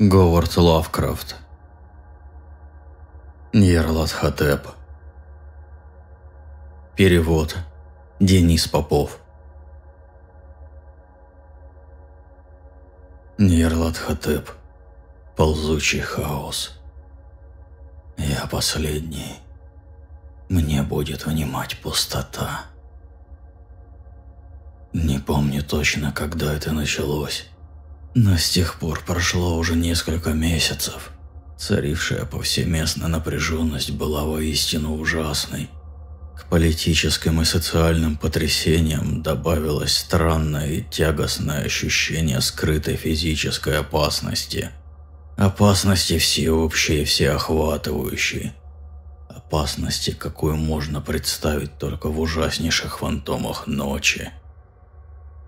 Говард Лавкрафт. Ньерлатхотеп Перевод. Денис Попов. Ньерлатхотеп Ползучий хаос. Я последний. Мне будет внимать пустота. Не помню точно, когда это началось но с тех пор прошло уже несколько месяцев. Царившая повсеместная напряженность была воистину ужасной. К политическим и социальным потрясениям добавилось странное и тягостное ощущение скрытой физической опасности. Опасности всеобщей и всеохватывающей. Опасности, какую можно представить только в ужаснейших фантомах ночи.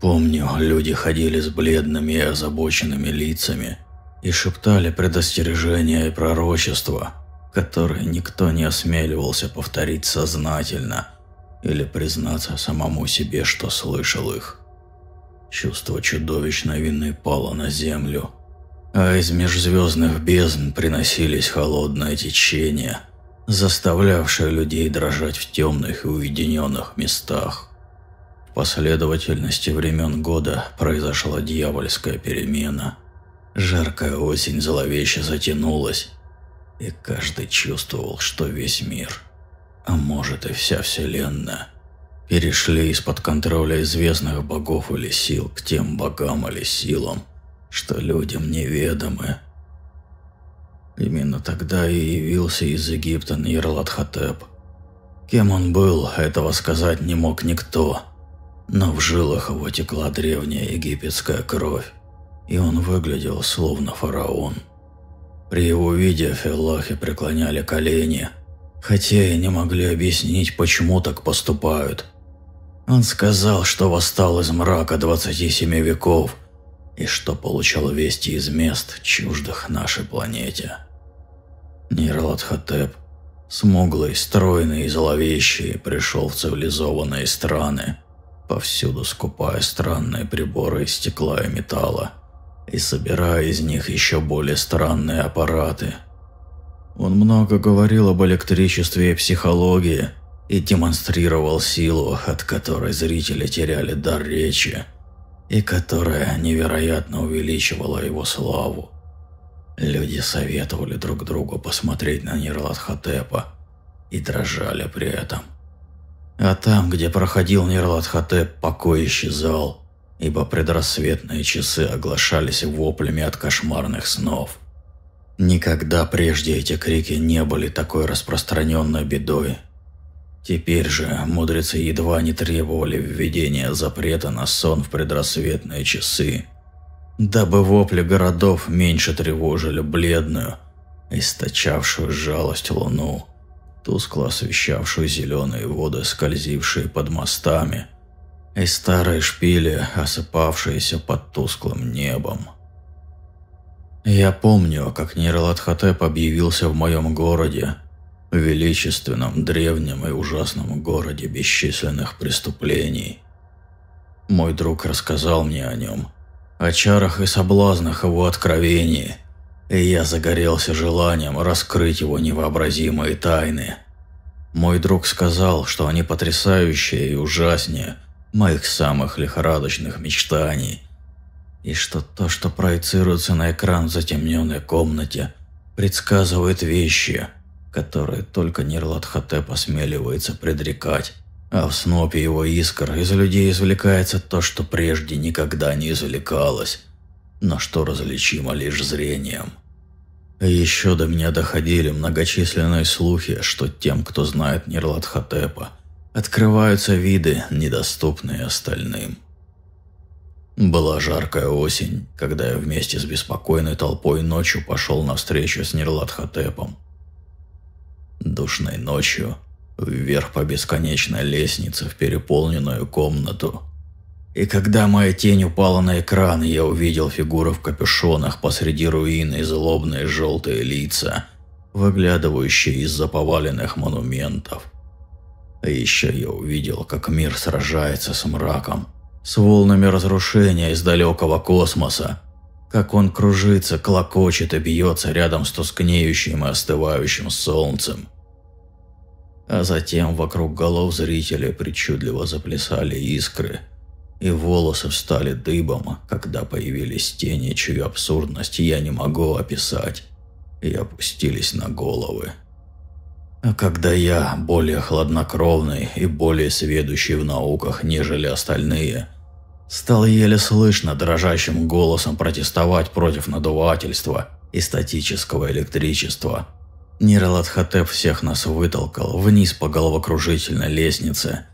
Помню, люди ходили с бледными и озабоченными лицами и шептали предостережения и пророчества, которые никто не осмеливался повторить сознательно или признаться самому себе, что слышал их. Чувство чудовищной вины пало на землю, а из межзвездных бездн приносились холодное течение, заставлявшее людей дрожать в темных и уединенных местах. Последовательности времен года произошла дьявольская перемена. Жаркая осень зловеще затянулась, и каждый чувствовал, что весь мир, а может и вся Вселенная, перешли из-под контроля известных богов или сил к тем богам или силам, что людям неведомы. Именно тогда и явился из Египта Ньерлатхотеп. Кем он был, этого сказать не мог никто – но в жилах его текла древняя египетская кровь, и он выглядел словно фараон. При его виде филлахи преклоняли колени, хотя и не могли объяснить, почему так поступают. Он сказал, что восстал из мрака 27 веков и что получал вести из мест, чуждых нашей планете. Нирладхотеп, смуглый, стройный и зловещий, пришел в цивилизованные страны – повсюду скупая странные приборы из стекла и металла и собирая из них еще более странные аппараты. Он много говорил об электричестве и психологии и демонстрировал силу, от которой зрители теряли дар речи и которая невероятно увеличивала его славу. Люди советовали друг другу посмотреть на Нирладхотепа и дрожали при этом – а там, где проходил Нерлатхотеп, покой исчезал, ибо предрассветные часы оглашались воплями от кошмарных снов. Никогда прежде эти крики не были такой распространенной бедой. Теперь же мудрецы едва не требовали введения запрета на сон в предрассветные часы, дабы вопли городов меньше тревожили бледную, источавшую жалость луну тускло освещавшую зеленые воды, скользившие под мостами, и старые шпили, осыпавшиеся под тусклым небом. Я помню, как Нерлатхотеп объявился в моем городе, величественном, древнем и ужасном городе бесчисленных преступлений. Мой друг рассказал мне о нем, о чарах и соблазнах его откровений – и я загорелся желанием раскрыть его невообразимые тайны. Мой друг сказал, что они потрясающие и ужаснее моих самых лихорадочных мечтаний, и что то, что проецируется на экран в затемненной комнате, предсказывает вещи, которые только Нерлатхотеп осмеливается предрекать, а в снопе его искр из людей извлекается то, что прежде никогда не извлекалось, но что различимо лишь зрением. Еще до меня доходили многочисленные слухи, что тем, кто знает Нерлатхотепа, открываются виды, недоступные остальным. Была жаркая осень, когда я вместе с беспокойной толпой ночью пошел на встречу с Нерлатхотепом. Душной ночью, вверх по бесконечной лестнице в переполненную комнату, и когда моя тень упала на экран, я увидел фигуры в капюшонах посреди руины и злобные желтые лица, выглядывающие из-за поваленных монументов. А еще я увидел, как мир сражается с мраком, с волнами разрушения из далекого космоса, как он кружится, клокочет и бьется рядом с тускнеющим и остывающим солнцем. А затем вокруг голов зрителей причудливо заплясали искры, и волосы встали дыбом, когда появились тени, чью абсурдность я не могу описать, и опустились на головы. А когда я, более хладнокровный и более сведущий в науках, нежели остальные, стал еле слышно дрожащим голосом протестовать против надувательства и статического электричества, Ниралатхотеп всех нас вытолкал вниз по головокружительной лестнице,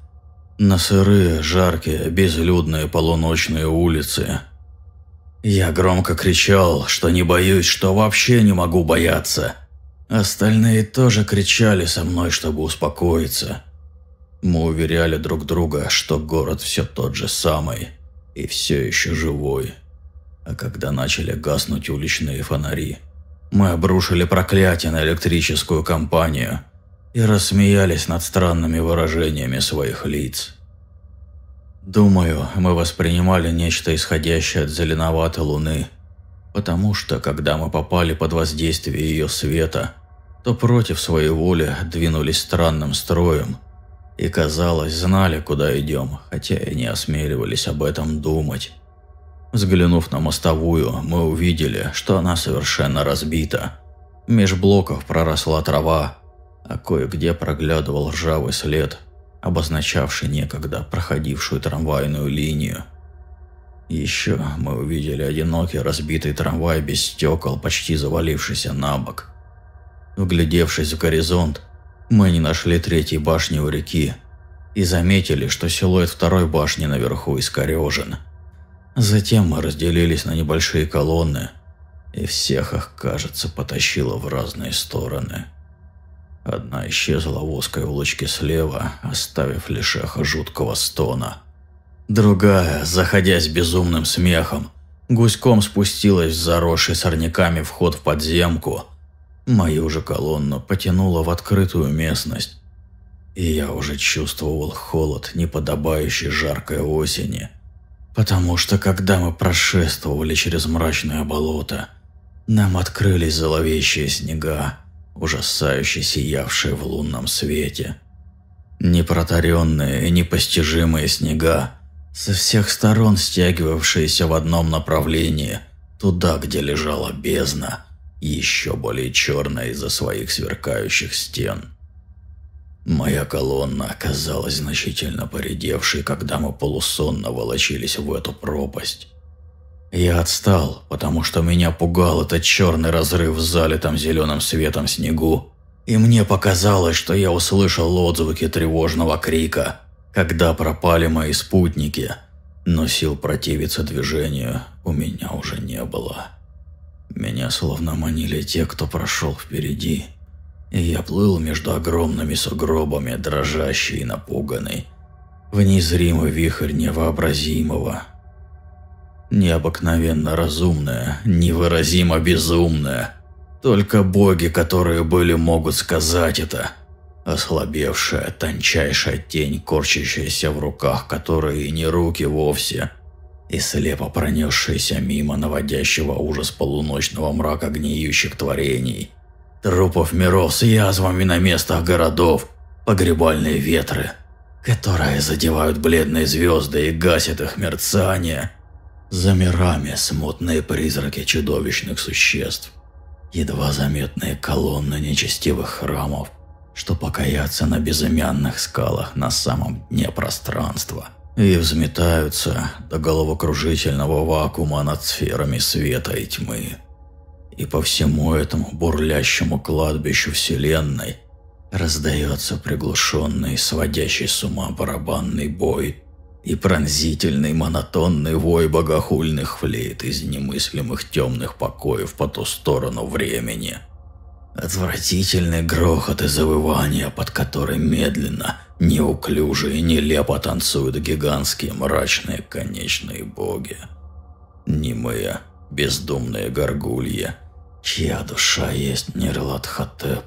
на сырые, жаркие, безлюдные полуночные улицы. Я громко кричал, что не боюсь, что вообще не могу бояться – Остальные тоже кричали со мной, чтобы успокоиться. Мы уверяли друг друга, что город все тот же самый и все еще живой. А когда начали гаснуть уличные фонари, мы обрушили проклятие на электрическую компанию и рассмеялись над странными выражениями своих лиц. Думаю, мы воспринимали нечто исходящее от зеленоватой луны – потому что, когда мы попали под воздействие ее света, то против своей воли двинулись странным строем и, казалось, знали, куда идем, хотя и не осмеливались об этом думать. Взглянув на мостовую, мы увидели, что она совершенно разбита. Меж блоков проросла трава, а кое-где проглядывал ржавый след, обозначавший некогда проходившую трамвайную линию. Еще мы увидели одинокий разбитый трамвай без стекол, почти завалившийся на бок. Вглядевшись в горизонт, мы не нашли третьей башни у реки и заметили, что силуэт второй башни наверху искорежен. Затем мы разделились на небольшие колонны, и всех их, кажется, потащило в разные стороны. Одна исчезла в узкой улочке слева, оставив лишь эхо жуткого стона – Другая, заходясь безумным смехом, гуськом спустилась в заросший сорняками вход в подземку. Мою же колонну потянуло в открытую местность. И я уже чувствовал холод, неподобающий жаркой осени. Потому что когда мы прошествовали через мрачное болото, нам открылись зловещие снега, ужасающе сиявшие в лунном свете. Непротаренные непостижимые снега, со всех сторон стягивавшиеся в одном направлении, туда, где лежала бездна, еще более черная из-за своих сверкающих стен. Моя колонна оказалась значительно поредевшей, когда мы полусонно волочились в эту пропасть. Я отстал, потому что меня пугал этот черный разрыв в залитом зеленым светом снегу, и мне показалось, что я услышал отзвуки тревожного крика – когда пропали мои спутники, но сил противиться движению у меня уже не было. Меня словно манили те, кто прошел впереди, и я плыл между огромными сугробами, дрожащий и напуганный, в незримый вихрь невообразимого. Необыкновенно разумное, невыразимо безумное. Только боги, которые были, могут сказать это – Ослабевшая, тончайшая тень, корчащаяся в руках, которые не руки вовсе, и слепо пронесшаяся мимо наводящего ужас полуночного мрака гниющих творений. Трупов миров с язвами на местах городов, погребальные ветры, которые задевают бледные звезды и гасят их мерцание. За мирами смутные призраки чудовищных существ, едва заметные колонны нечестивых храмов, что покоятся на безымянных скалах на самом дне пространства и взметаются до головокружительного вакуума над сферами света и тьмы. И по всему этому бурлящему кладбищу Вселенной раздается приглушенный, сводящий с ума барабанный бой и пронзительный монотонный вой богохульных флейт из немыслимых темных покоев по ту сторону времени – Отвратительный грохот и завывание, под которым медленно, неуклюже и нелепо танцуют гигантские мрачные конечные боги. Немые, бездумные горгульи, чья душа есть Нерлат Хатеп.